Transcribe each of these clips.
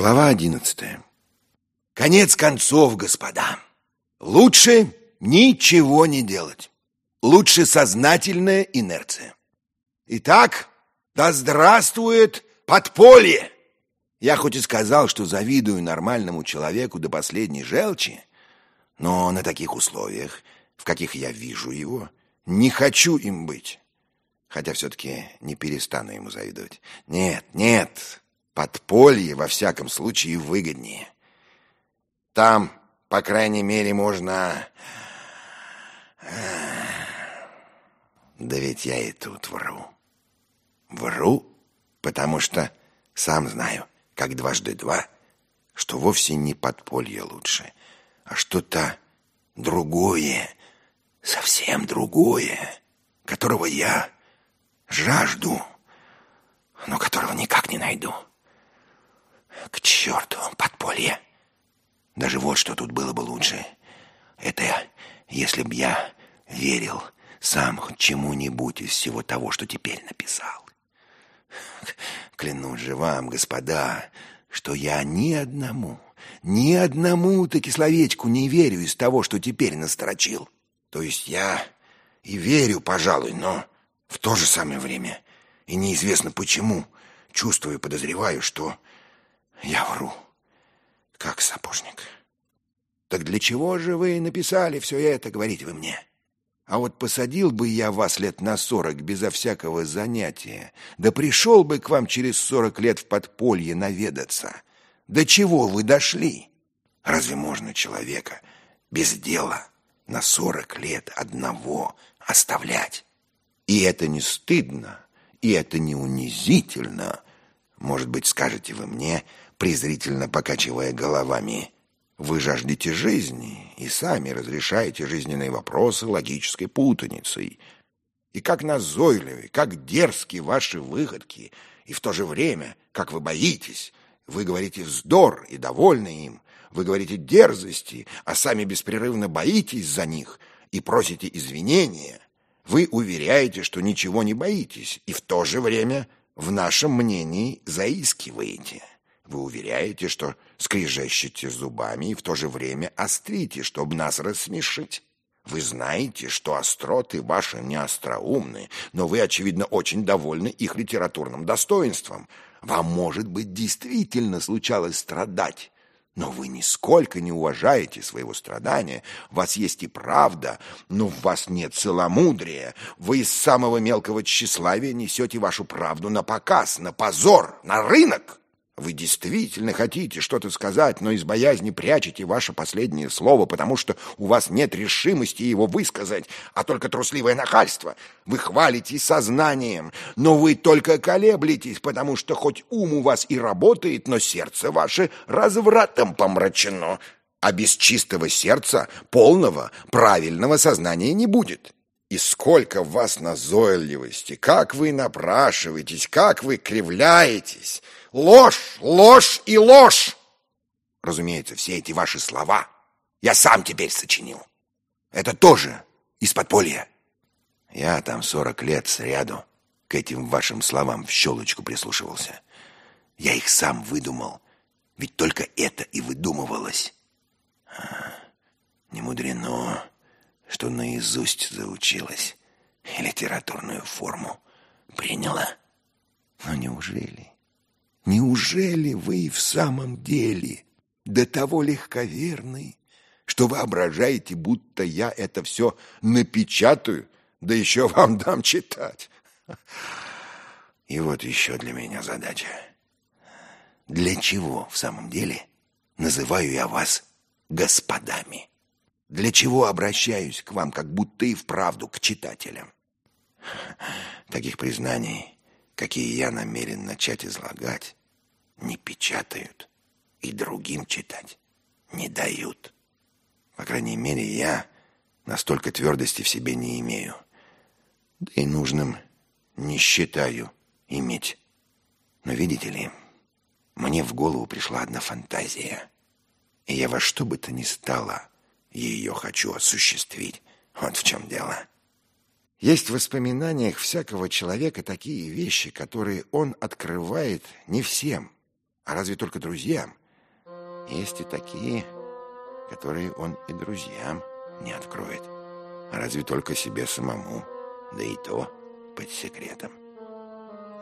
Глава одиннадцатая. Конец концов, господа. Лучше ничего не делать. Лучше сознательная инерция. Итак, да здравствует подполье! Я хоть и сказал, что завидую нормальному человеку до последней желчи, но на таких условиях, в каких я вижу его, не хочу им быть. Хотя все-таки не перестану ему завидовать. Нет, нет, подполье во всяком случае выгоднее. Там, по крайней мере, можно... Да ведь я и тут вру. Вру, потому что сам знаю, как дважды два, что вовсе не подполье лучше, а что-то другое, совсем другое, которого я жажду, но которого никак не найду. К черту подполье! Даже вот что тут было бы лучше. Это если б я верил сам чему-нибудь из всего того, что теперь написал. Клянусь же вам, господа, что я ни одному, ни одному таки словечку не верю из того, что теперь настрочил. То есть я и верю, пожалуй, но в то же самое время и неизвестно почему чувствую и подозреваю, что я вру, как сапожник. Так для чего же вы написали все это, говорите вы мне? А вот посадил бы я вас лет на сорок безо всякого занятия, да пришел бы к вам через сорок лет в подполье наведаться. До чего вы дошли? Разве можно человека без дела на сорок лет одного оставлять? И это не стыдно, и это не унизительно. Может быть, скажете вы мне, презрительно покачивая головами, вы жаждете жизни и сами разрешаете жизненные вопросы логической путаницей. И как назойливы, как дерзки ваши выходки, и в то же время, как вы боитесь, вы говорите вздор и довольны им, вы говорите дерзости, а сами беспрерывно боитесь за них и просите извинения. Вы уверяете, что ничего не боитесь, и в то же время в нашем мнении заискиваете. Вы уверяете, что скрежещете зубами и в то же время острите, чтобы нас рассмешить. Вы знаете, что остроты ваши не остроумны, но вы, очевидно, очень довольны их литературным достоинством. Вам, может быть, действительно случалось страдать, но вы нисколько не уважаете своего страдания. У вас есть и правда, но в вас нет целомудрия. Вы из самого мелкого тщеславия несете вашу правду на показ, на позор, на рынок. Вы действительно хотите что-то сказать, но из боязни прячете ваше последнее слово, потому что у вас нет решимости его высказать, а только трусливое нахальство. Вы хвалитесь сознанием, но вы только колеблетесь, потому что хоть ум у вас и работает, но сердце ваше развратом помрачено, а без чистого сердца полного, правильного сознания не будет. И сколько в вас назойливости, как вы напрашиваетесь, как вы кривляетесь. Ложь, ложь и ложь. Разумеется, все эти ваши слова я сам теперь сочинил. Это тоже из подполья. Я там сорок лет сряду к этим вашим словам в щелочку прислушивался. Я их сам выдумал, ведь только это и выдумывалось. А, не мудрено что наизусть заучилась и литературную форму приняла. Но неужели, неужели вы в самом деле до того легковерны, что воображаете, будто я это все напечатаю, да еще вам дам читать? И вот еще для меня задача. Для чего в самом деле называю я вас господами? Для чего обращаюсь к вам, как будто и вправду к читателям? Таких признаний, какие я намерен начать излагать, не печатают и другим читать не дают. По крайней мере, я настолько твердости в себе не имею. Да и нужным не считаю иметь. Но видите ли, мне в голову пришла одна фантазия, и я во что бы то ни стало ее хочу осуществить. Вот в чем дело. Есть в воспоминаниях всякого человека такие вещи, которые он открывает не всем, А разве только друзьям? Есть и такие, которые он и друзьям не откроет. А разве только себе самому, да и то под секретом.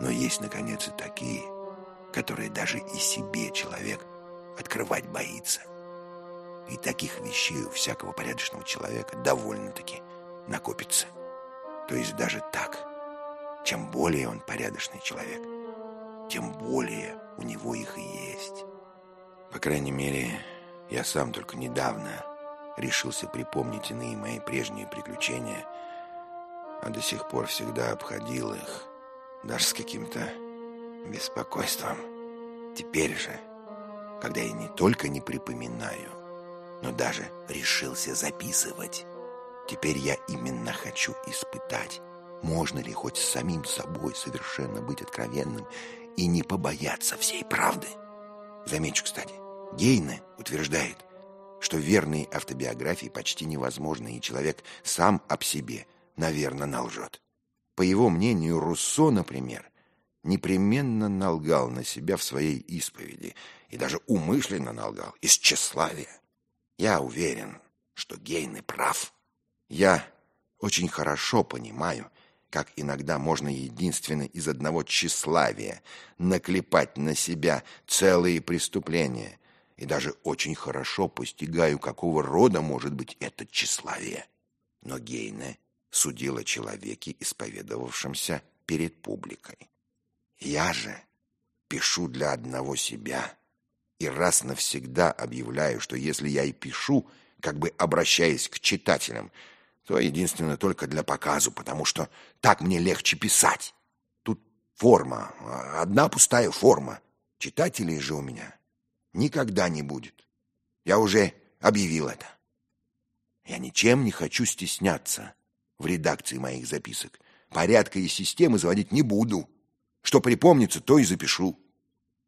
Но есть, наконец, и такие, которые даже и себе человек открывать боится. И таких вещей у всякого порядочного человека довольно-таки накопится. То есть даже так, чем более он порядочный человек, тем более у него их и есть. По крайней мере, я сам только недавно решился припомнить иные мои прежние приключения, а до сих пор всегда обходил их, даже с каким-то беспокойством. Теперь же, когда я не только не припоминаю, но даже решился записывать, теперь я именно хочу испытать, можно ли хоть с самим собой совершенно быть откровенным и не побояться всей правды. Замечу, кстати, Гейне утверждает, что верные автобиографии почти невозможны, и человек сам об себе, наверное, налжет. По его мнению, Руссо, например, непременно налгал на себя в своей исповеди и даже умышленно налгал из тщеславия. Я уверен, что Гейне прав. Я очень хорошо понимаю, как иногда можно единственно из одного тщеславия наклепать на себя целые преступления, и даже очень хорошо постигаю, какого рода может быть это тщеславие. Но Гейне судил о человеке, исповедовавшемся перед публикой. Я же пишу для одного себя и раз навсегда объявляю, что если я и пишу, как бы обращаясь к читателям, то единственно только для показу, потому что так мне легче писать. Тут форма, одна пустая форма. Читателей же у меня никогда не будет. Я уже объявил это. Я ничем не хочу стесняться в редакции моих записок. Порядка и системы заводить не буду. Что припомнится, то и запишу.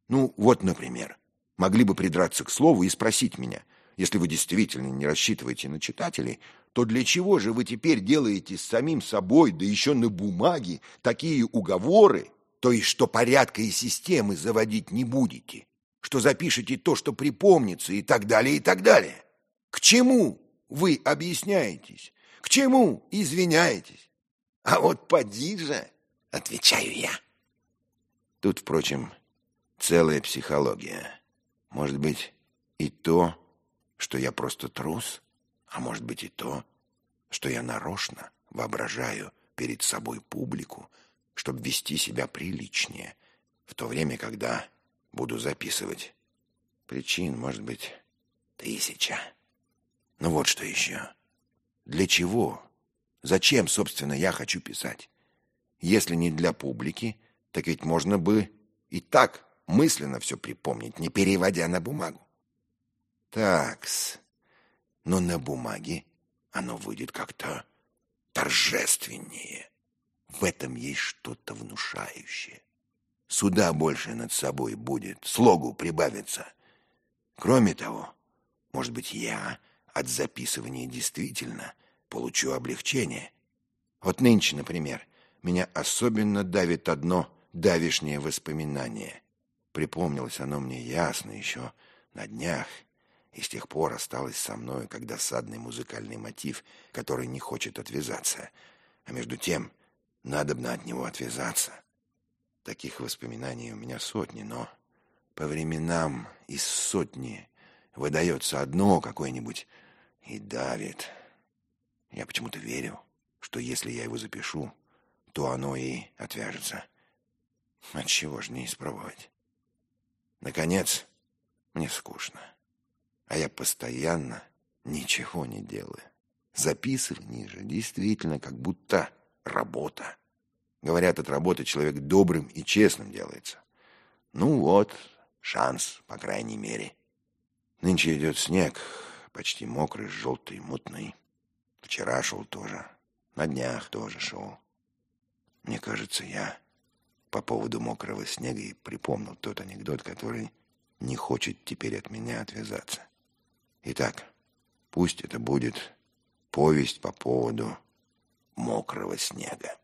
Ну, вот, например, могли бы придраться к слову и спросить меня, если вы действительно не рассчитываете на читателей, то для чего же вы теперь делаете с самим собой, да еще на бумаге, такие уговоры, то есть что порядка и системы заводить не будете? что запишете то, что припомнится, и так далее, и так далее. К чему вы объясняетесь? К чему извиняетесь? А вот поди же, отвечаю я. Тут, впрочем, целая психология. Может быть, и то, что я просто трус, а может быть и то, что я нарочно воображаю перед собой публику, чтобы вести себя приличнее, в то время, когда буду записывать. Причин, может быть, тысяча. Ну вот что еще. Для чего? Зачем, собственно, я хочу писать? Если не для публики, так ведь можно бы и так мысленно все припомнить, не переводя на бумагу. Такс. Но на бумаге оно выйдет как-то торжественнее. В этом есть что-то внушающее. Суда больше над собой будет, слогу прибавится. Кроме того, может быть, я от записывания действительно получу облегчение. Вот нынче, например, меня особенно давит одно давишнее воспоминание. Припомнилось оно мне ясно еще на днях, и с тех пор осталось со мной как досадный музыкальный мотив, который не хочет отвязаться. А между тем, надобно от него отвязаться. Таких воспоминаний у меня сотни, но по временам из сотни выдается одно какое-нибудь и давит. Я почему-то верю, что если я его запишу, то оно и отвяжется. Отчего же не испробовать? Наконец, мне скучно. А я постоянно ничего не делаю. Записывание же действительно как будто работа. Говорят, от работы человек добрым и честным делается. Ну вот, шанс, по крайней мере. Нынче идет снег, почти мокрый, желтый, мутный. Вчера шел тоже, на днях тоже шел. Мне кажется, я по поводу мокрого снега и припомнил тот анекдот, который не хочет теперь от меня отвязаться. Итак, пусть это будет повесть по поводу мокрого снега.